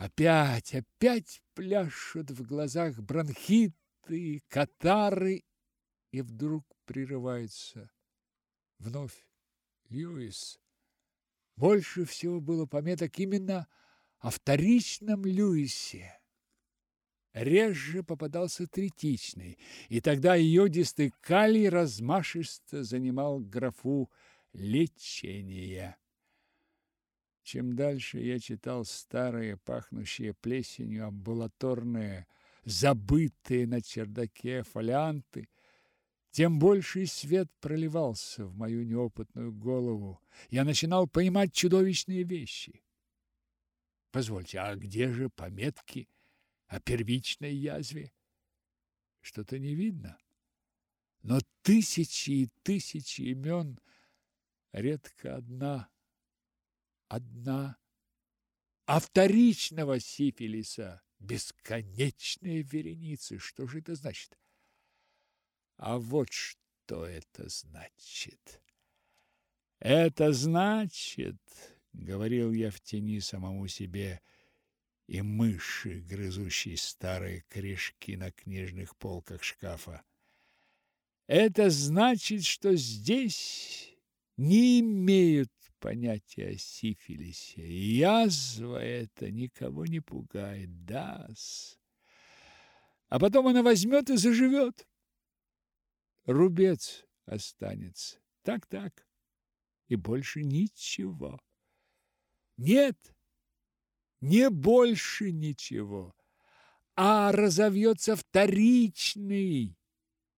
Опять, опять пляшут в глазах бронхиты, катары, и вдруг прерывается. Вновь Льюис. Больше всего было пометок именно о вторичном Льюисе. Реже попадался третичный, и тогда йодистый калий размашисто занимал графу лечения. Чем дальше я читал старые, пахнущие плесенью, амбулаторные, забытые на чердаке фолианты, тем больший свет проливался в мою неопытную голову. Я начинал понимать чудовищные вещи. Позвольте, а где же пометки о первичной язве? Что-то не видно. Но тысячи и тысячи имен, редко одна, одна. А вторичного сифилиса бесконечные вереницы. Что же это значит? А вот что это значит. Это значит, говорил я в тени самому себе, и мыши, грызущие старые корешки на книжных полках шкафа. Это значит, что здесь не имеют понятия о сифилисе. Язва это никого не пугает, да -с. А потом она возьмет и заживет. Рубец останется. Так-так. И больше ничего. Нет, не больше ничего, а разовьется вторичный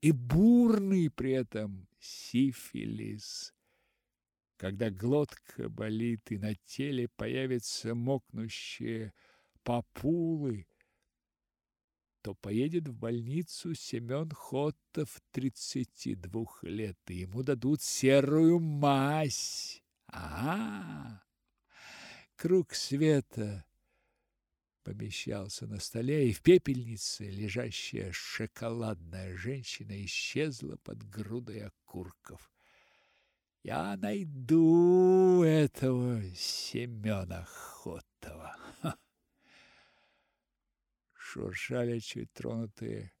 и бурный при этом сифилис. Когда глотка болит и на теле появятся мокнущие папулы, то поедет в больницу Семен Хотов, 32 лет, и ему дадут серую мазь. Ага! Круг света помещался на столе, и в пепельнице лежащая шоколадная женщина исчезла под грудой окурков. Я найду этого Семена Хотова. Шуршали чуть тронутые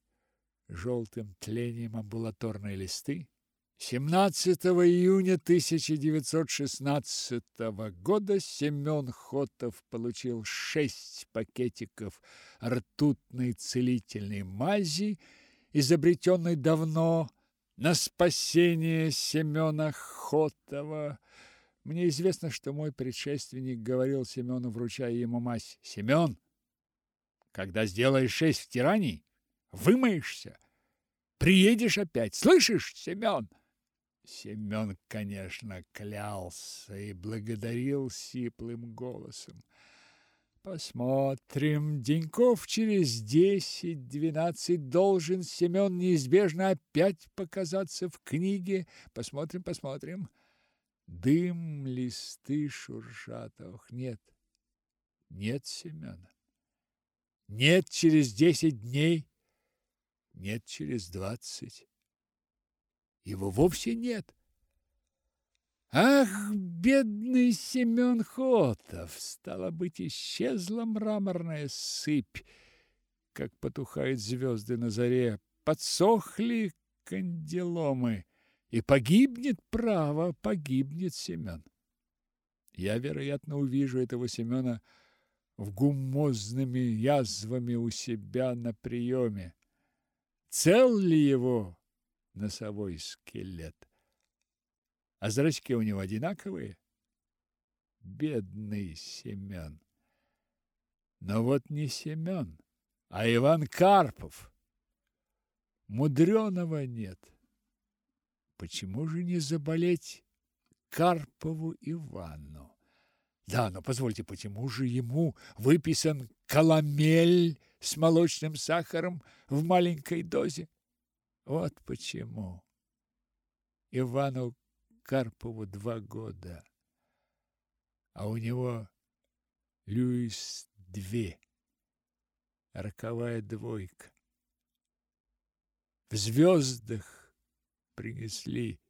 желтым тлением амбулаторные листы. 17 июня 1916 года Семен Хотов получил шесть пакетиков ртутной целительной мази, изобретенной давно на спасение Семена Хотова. Мне известно, что мой предшественник говорил Семену, вручая ему мазь, «Семен, когда сделаешь шесть втираний, вымоешься, приедешь опять, слышишь, Семен?» Семен, конечно, клялся и благодарил сиплым голосом. Посмотрим. Деньков через десять-двенадцать должен Семен неизбежно опять показаться в книге. Посмотрим, посмотрим. Дым, листы шуршат. Ох, нет, нет Семена. Нет через десять дней, нет через двадцать его вовсе нет. Ах, бедный Семен Хотов! Стало быть, исчезла мраморная сыпь, как потухают звезды на заре, подсохли канделомы, и погибнет право, погибнет Семен. Я, вероятно, увижу этого Семена в гумозными язвами у себя на приеме. Цел ли его носовой скелет. А зрачки у него одинаковые. Бедный Семен. Но вот не Семен, а Иван Карпов. Мудреного нет. Почему же не заболеть Карпову Ивану? Да, но позвольте, почему же ему выписан каламель с молочным сахаром в маленькой дозе? Вот почему. Ивану Карпову два года, а у него Люис две. Роковая двойка. В звездах принесли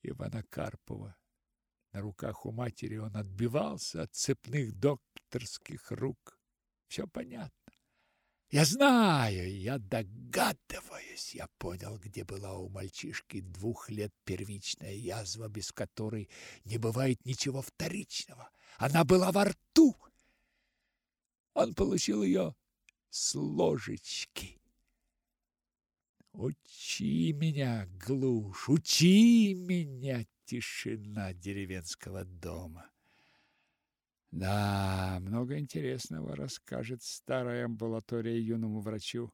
Ивана Карпова. На руках у матери он отбивался от цепных докторских рук. Все понятно. Я знаю, я догадываюсь. Я понял, где была у мальчишки двух лет первичная язва, без которой не бывает ничего вторичного. Она была во рту. Он получил ее с ложечки. Учи меня, глушь, учи меня, тишина деревенского дома. Да, много интересного расскажет старая амбулатория юному врачу.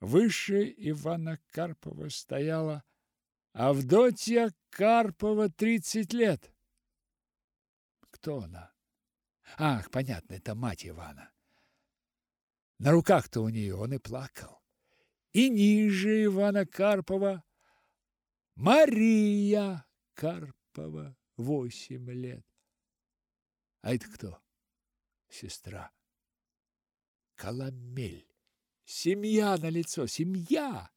Выше Ивана Карпова стояла Авдотья Карпова, тридцать лет. Кто она? Ах, понятно, это мать Ивана. На руках-то у нее он и плакал. И ниже Ивана Карпова Мария Карпова, восемь лет. А это кто? Сестра. Коломель. Семья на лицо, семья.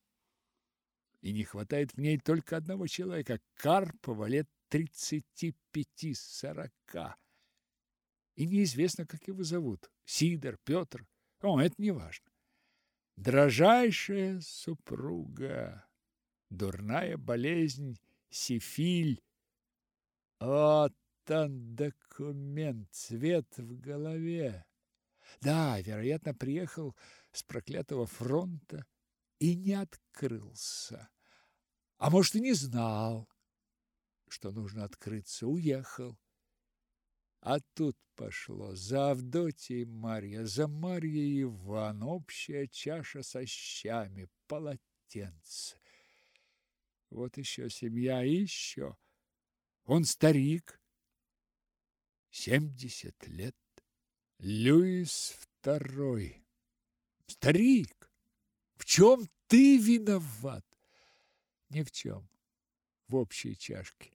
И не хватает в ней только одного человека, Карпова, лет тридцати пяти-сорока. И неизвестно, как его зовут. Сидор, Петр. О, это не важно. Дрожайшая супруга, дурная болезнь, сифиль. Вот он документ, цвет в голове. Да, вероятно, приехал с проклятого фронта и не открылся. А может, и не знал, что нужно открыться, уехал. А тут пошло за Авдотьей Марья, за Марьей Иван, общая чаша со щами, полотенце. Вот еще семья, еще. Он старик, семьдесят лет. Льюис второй. Старик, в чем ты виноват? Ни в чем. В общей чашке.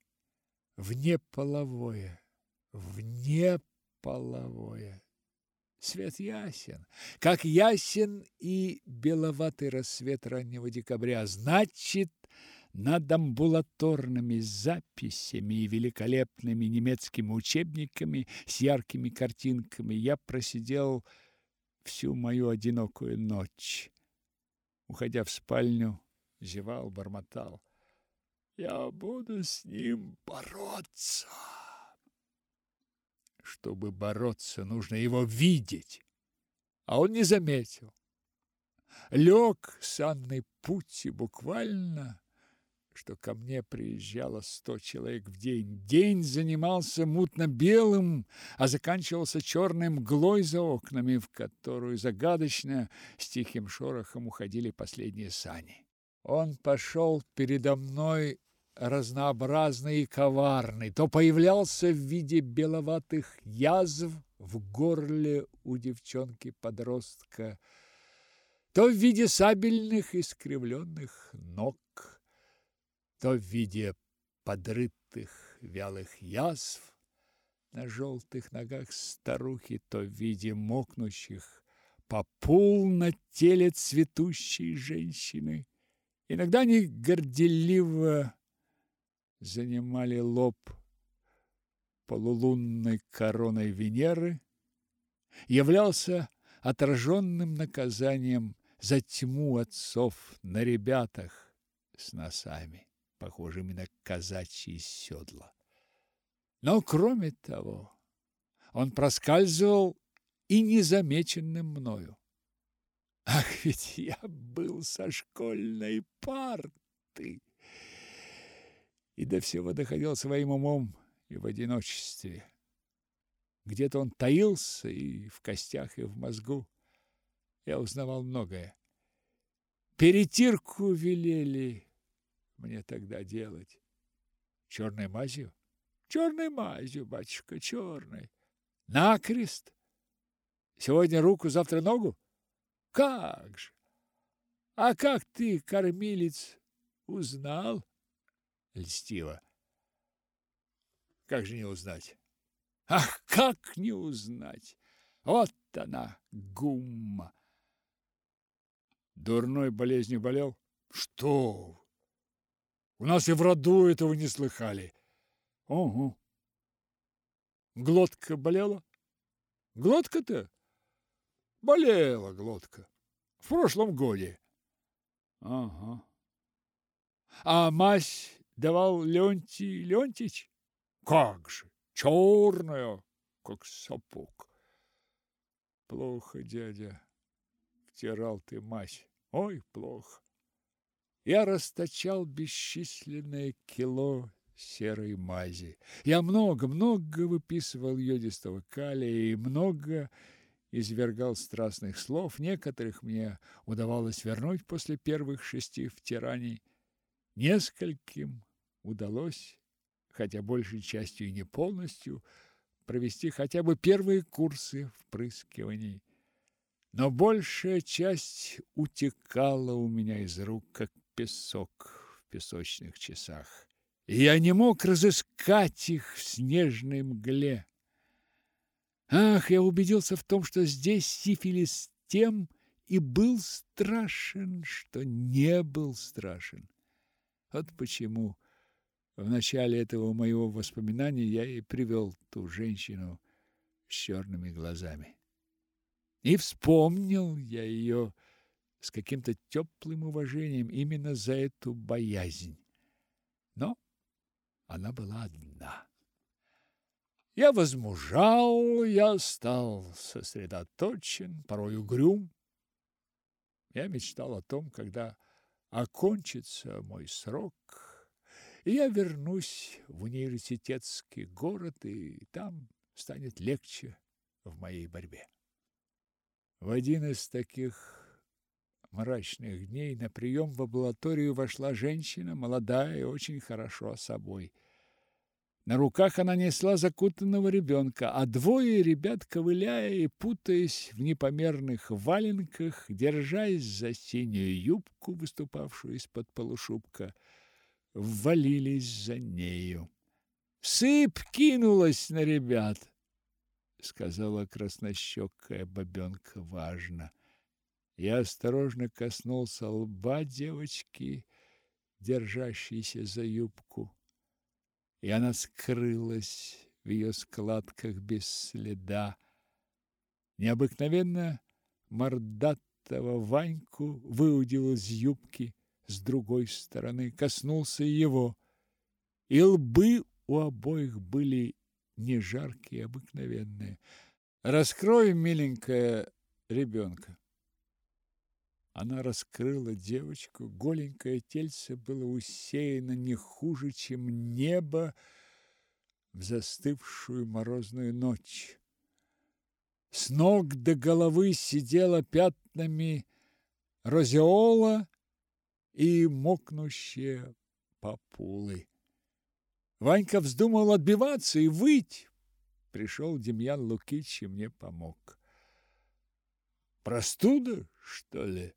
Вне половое. Свет ясен, как ясен и беловатый рассвет раннего декабря. Значит, над амбулаторными записями и великолепными немецкими учебниками с яркими картинками я просидел всю мою одинокую ночь. Уходя в спальню, зевал, бормотал. Я буду с ним бороться. Чтобы бороться, нужно его видеть. А он не заметил. Лег санный путь и буквально что ко мне приезжало сто человек в день. День занимался мутно-белым, а заканчивался черной мглой за окнами, в которую загадочно с тихим шорохом уходили последние сани. Он пошел передо мной разнообразный и коварный, то появлялся в виде беловатых язв в горле у девчонки-подростка, то в виде сабельных искривленных ног то в виде подрытых вялых язв на желтых ногах старухи, то в виде мокнущих попул на теле цветущей женщины. Иногда они горделиво занимали лоб полулунной короной Венеры, являлся отраженным наказанием за тьму отцов на ребятах с носами похожими на казачьи седла. Но кроме того, он проскальзывал и незамеченным мною. Ах, ведь я был со школьной парты! И до всего доходил своим умом и в одиночестве. Где-то он таился и в костях, и в мозгу. Я узнавал многое. Перетирку велели, мне тогда делать? Черной мазью? Черной мазью, батюшка, черной. Накрест? Сегодня руку, завтра ногу? Как же? А как ты, кормилец, узнал? Льстиво. Как же не узнать? Ах, как не узнать? Вот она, гумма. Дурной болезнью болел? Что у нас и в роду этого не слыхали. Ого. Глотка болела? Глотка-то? Болела глотка. В прошлом годе. Ага. А мазь давал Леонтий Леонтич? Как же, черная, как сапог. Плохо, дядя, втирал ты мазь. Ой, плохо. Я расточал бесчисленное кило серой мази. Я много-много выписывал йодистого калия и много извергал страстных слов. Некоторых мне удавалось вернуть после первых шести втираний. Нескольким удалось, хотя большей частью и не полностью, провести хотя бы первые курсы впрыскиваний. Но большая часть утекала у меня из рук, как песок в песочных часах. Я не мог разыскать их в снежной мгле. Ах, я убедился в том, что здесь сифилис тем и был страшен, что не был страшен. Вот почему в начале этого моего воспоминания я и привел ту женщину с черными глазами. И вспомнил я ее с каким-то теплым уважением именно за эту боязнь. Но она была одна. Я возмужал, я стал сосредоточен, порой угрюм. Я мечтал о том, когда окончится мой срок, и я вернусь в университетский город, и там станет легче в моей борьбе. В один из таких мрачных дней на прием в лабораторию вошла женщина, молодая и очень хорошо собой. На руках она несла закутанного ребенка, а двое ребят, ковыляя и путаясь в непомерных валенках, держась за синюю юбку, выступавшую из-под полушубка, ввалились за нею. «Сыпь кинулась на ребят!» — сказала краснощекая бабенка важно. Я осторожно коснулся лба девочки, держащейся за юбку и она скрылась в ее складках без следа. Необыкновенно мордатого Ваньку выудил из юбки с другой стороны, коснулся его, и лбы у обоих были не жаркие, обыкновенные. «Раскрой, миленькая, ребенка!» Она раскрыла девочку, голенькое тельце было усеяно не хуже, чем небо в застывшую морозную ночь. С ног до головы сидела пятнами розеола и мокнущие папулы. Ванька вздумал отбиваться и выть. Пришел Демьян Лукич и мне помог. Простуда, что ли?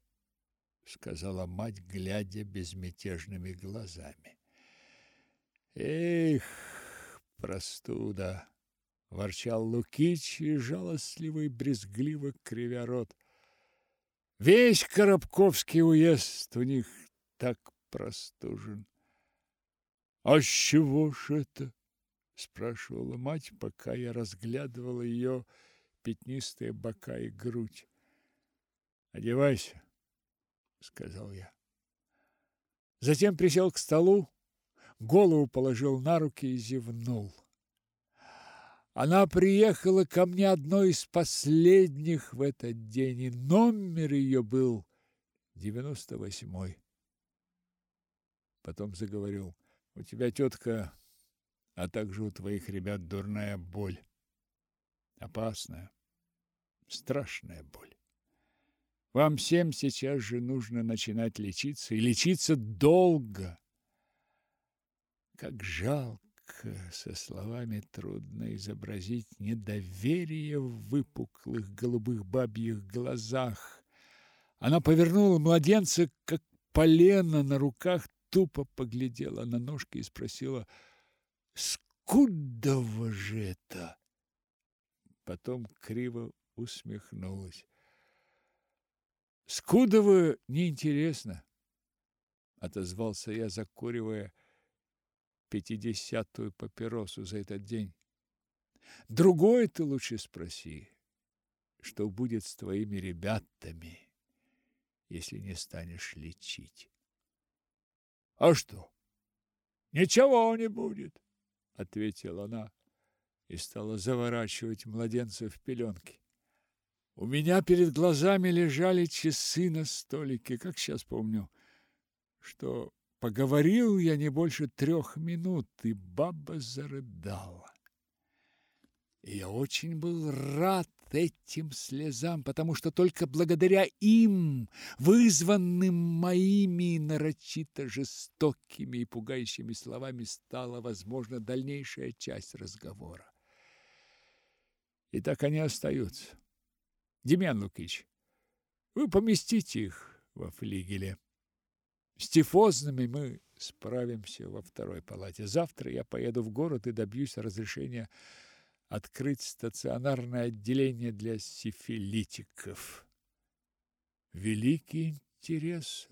Сказала мать, глядя безмятежными глазами. Эх, простуда, ворчал Лукич и жалостливый брезгливо кривя рот. Весь Коробковский уезд у них так простужен. А с чего ж это? спрашивала мать, пока я разглядывала ее пятнистые бока и грудь. Одевайся, сказал я. Затем присел к столу, голову положил на руки и зевнул. Она приехала ко мне одной из последних в этот день, и номер ее был девяносто восьмой. Потом заговорил: "У тебя тетка, а также у твоих ребят дурная боль, опасная, страшная боль. Вам всем сейчас же нужно начинать лечиться, и лечиться долго. Как жалко, со словами трудно изобразить недоверие в выпуклых голубых бабьих глазах. Она повернула младенца, как полено на руках, тупо поглядела на ножки и спросила, «Скудово же это?» Потом криво усмехнулась. Скудово неинтересно, отозвался я, закуривая пятидесятую папиросу за этот день. Другое ты лучше спроси. что будет с твоими ребятами, если не станешь лечить. А что? Ничего не будет, ответила она и стала заворачивать младенца в пеленки. У меня перед глазами лежали часы на столике, как сейчас помню, что поговорил я не больше трех минут, и баба зарыдала. И я очень был рад этим слезам, потому что только благодаря им, вызванным моими нарочито жестокими и пугающими словами, стала возможна дальнейшая часть разговора. И так они остаются. Демьян Лукич, вы поместите их во флигеле. С тифозными мы справимся во второй палате. Завтра я поеду в город и добьюсь разрешения открыть стационарное отделение для сифилитиков. Великий интерес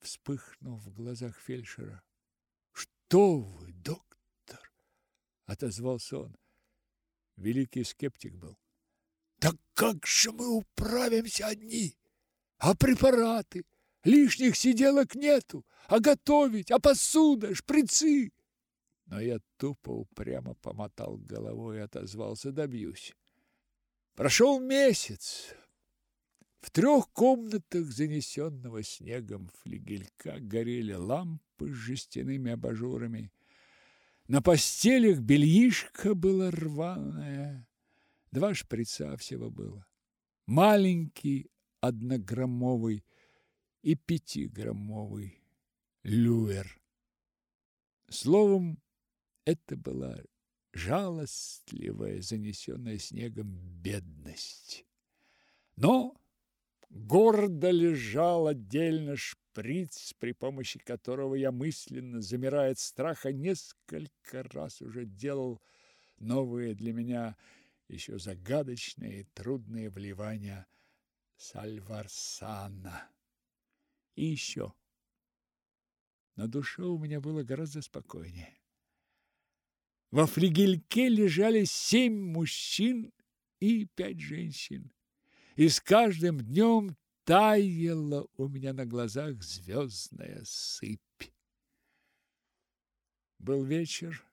вспыхнул в глазах фельдшера. Что вы, доктор? отозвался он. Великий скептик был. Так как же мы управимся одни? А препараты? Лишних сиделок нету. А готовить? А посуда? Шприцы? Но я тупо упрямо помотал головой и отозвался «добьюсь». Прошел месяц. В трех комнатах занесенного снегом флигелька горели лампы с жестяными абажурами. На постелях бельишко было рваное. Два шприца всего было. Маленький однограммовый и пятиграммовый люэр. Словом, это была жалостливая, занесенная снегом бедность. Но гордо лежал отдельно шприц, при помощи которого я мысленно, замирая от страха, несколько раз уже делал новые для меня еще загадочные и трудные вливания сальварсана. И еще. На душе у меня было гораздо спокойнее. Во флигельке лежали семь мужчин и пять женщин. И с каждым днем таяла у меня на глазах звездная сыпь. Был вечер.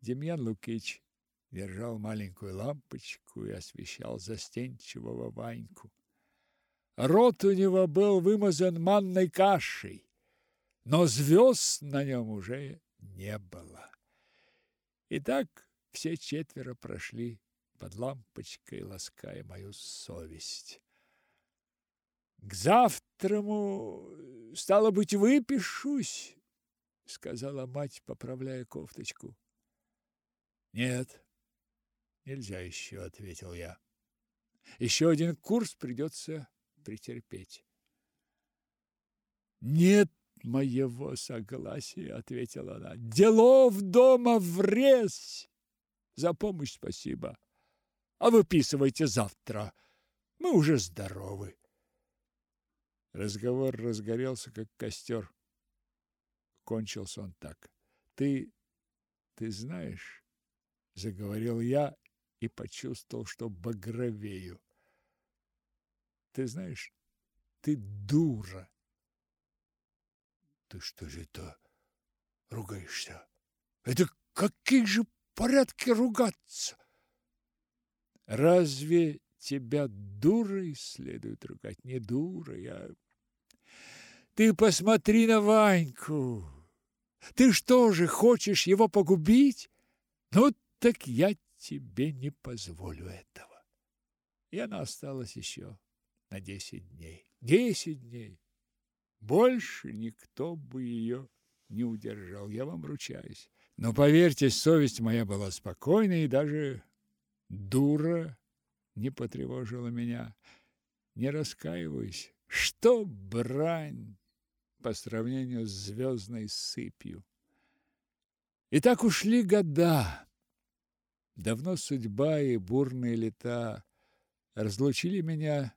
Демьян Лукич держал маленькую лампочку и освещал застенчивого Ваньку. Рот у него был вымазан манной кашей, но звезд на нем уже не было. И так все четверо прошли под лампочкой, лаская мою совесть. К завтраму, стало быть, выпишусь, сказала мать, поправляя кофточку. Нет, нельзя еще, ответил я. Еще один курс придется претерпеть. Нет моего согласия, ответила она. Делов дома врез. За помощь спасибо. А выписывайте завтра. Мы уже здоровы. Разговор разгорелся, как костер. Кончился он так. Ты, ты знаешь, заговорил я и почувствовал, что багровею. Ты знаешь, ты дура. Ты что же это ругаешься? Это какие же порядки ругаться? Разве тебя дурой следует ругать? Не дурой, а... Ты посмотри на Ваньку. Ты что же, хочешь его погубить? Ну, так я тебе не позволю этого. И она осталась еще на десять дней. Десять дней. Больше никто бы ее не удержал, я вам ручаюсь. Но поверьте, совесть моя была спокойна и даже дура не потревожила меня. Не раскаиваюсь. Что брань по сравнению с звездной сыпью. И так ушли года. Давно судьба и бурные лета разлучили меня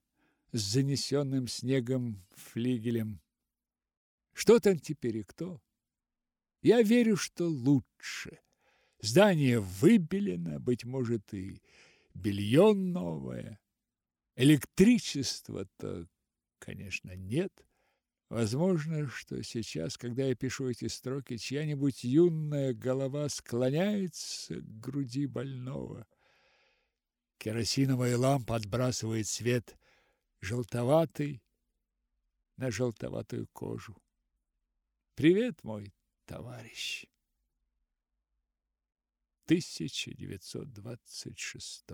с занесенным снегом флигелем. Что там теперь и кто? Я верю, что лучше. Здание выбелено, быть может, и белье новое. Электричества-то, конечно, нет. Возможно, что сейчас, когда я пишу эти строки, чья-нибудь юная голова склоняется к груди больного. Керосиновая лампа отбрасывает свет желтоватый на желтоватую кожу. Привет, мой товарищ. 1926